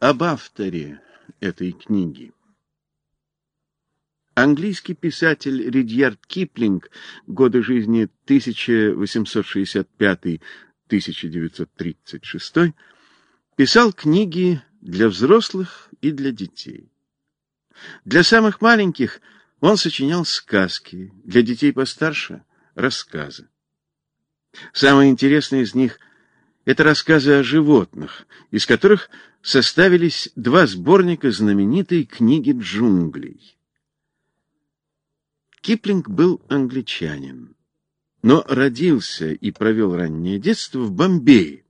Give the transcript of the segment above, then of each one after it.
Об авторе этой книги. Английский писатель Ридьярд Киплинг, годы жизни 1865-1936, писал книги для взрослых и для детей. Для самых маленьких он сочинял сказки, для детей постарше — рассказы. Самые интересные из них — это рассказы о животных, из которых составились два сборника знаменитой книги джунглей. Киплинг был англичанин, но родился и провел раннее детство в Бомбее,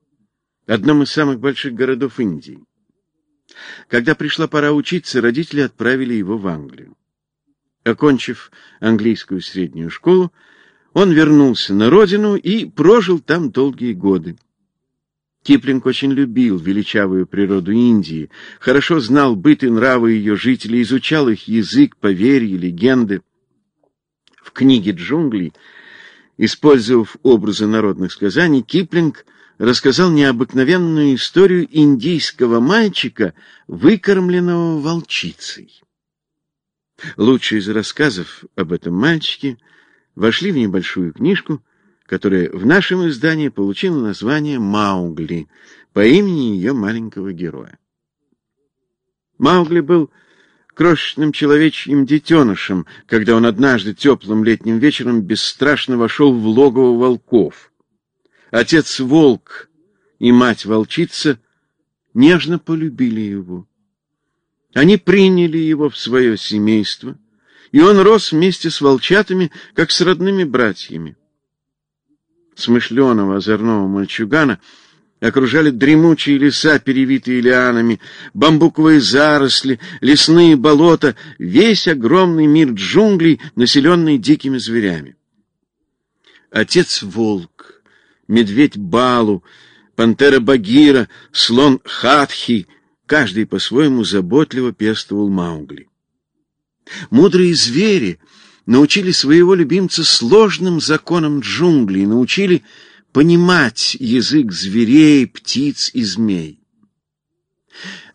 одном из самых больших городов Индии. Когда пришла пора учиться, родители отправили его в Англию. Окончив английскую среднюю школу, он вернулся на родину и прожил там долгие годы. Киплинг очень любил величавую природу Индии, хорошо знал быт и нравы ее жителей, изучал их язык, поверья, легенды. В книге «Джунгли», использовав образы народных сказаний, Киплинг рассказал необыкновенную историю индийского мальчика, выкормленного волчицей. Лучшие из рассказов об этом мальчике вошли в небольшую книжку, которая в нашем издании получила название «Маугли» по имени ее маленького героя. Маугли был крошечным человечьим детенышем, когда он однажды теплым летним вечером бесстрашно вошел в логово волков. Отец-волк и мать-волчица нежно полюбили его. Они приняли его в свое семейство, и он рос вместе с волчатами, как с родными братьями. Смышленого озорного мальчугана окружали дремучие леса, перевитые лианами, бамбуковые заросли, лесные болота, весь огромный мир джунглей, населенный дикими зверями. Отец-волк, медведь Балу, пантера Багира, слон Хатхи — Каждый по-своему заботливо пестовал Маугли. Мудрые звери научили своего любимца сложным законам джунглей, научили понимать язык зверей, птиц и змей.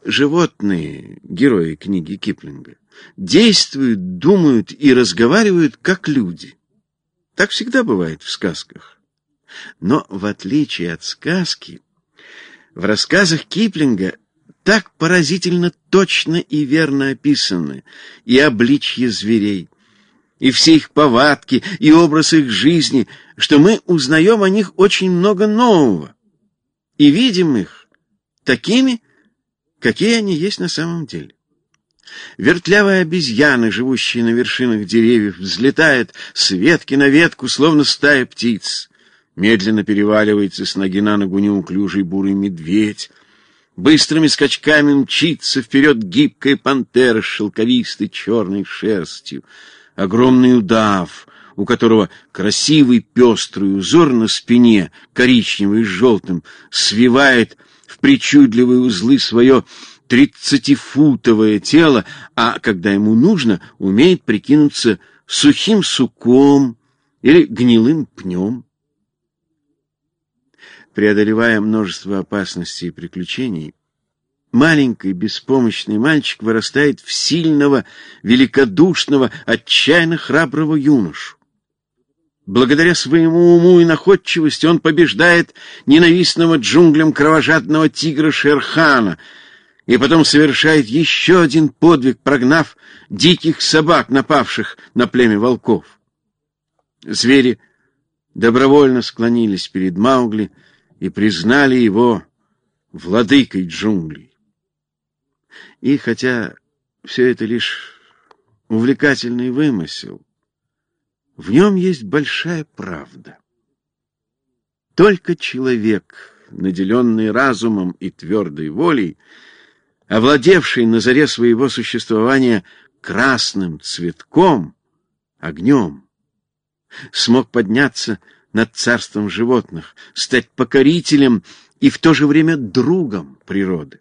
Животные, герои книги Киплинга, действуют, думают и разговаривают как люди. Так всегда бывает в сказках. Но в отличие от сказки, в рассказах Киплинга так поразительно точно и верно описаны и обличье зверей, и все их повадки, и образ их жизни, что мы узнаем о них очень много нового и видим их такими, какие они есть на самом деле. Вертлявые обезьяны, живущие на вершинах деревьев, взлетают с ветки на ветку, словно стая птиц. Медленно переваливается с ноги на ногу неуклюжий бурый медведь — Быстрыми скачками мчится вперед гибкая пантера с шелковистой черной шерстью. Огромный удав, у которого красивый пестрый узор на спине, коричневый с желтым, свивает в причудливые узлы свое тридцатифутовое тело, а когда ему нужно, умеет прикинуться сухим суком или гнилым пнем. Преодолевая множество опасностей и приключений, маленький беспомощный мальчик вырастает в сильного, великодушного, отчаянно храброго юношу. Благодаря своему уму и находчивости он побеждает ненавистного джунглям кровожадного тигра Шерхана и потом совершает еще один подвиг, прогнав диких собак, напавших на племя волков. Звери добровольно склонились перед Маугли, и признали его владыкой джунглей. И хотя все это лишь увлекательный вымысел, в нем есть большая правда. Только человек, наделенный разумом и твердой волей, овладевший на заре своего существования красным цветком, огнем, смог подняться над царством животных, стать покорителем и в то же время другом природы.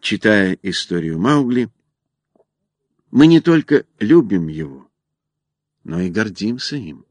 Читая историю Маугли, мы не только любим его, но и гордимся им.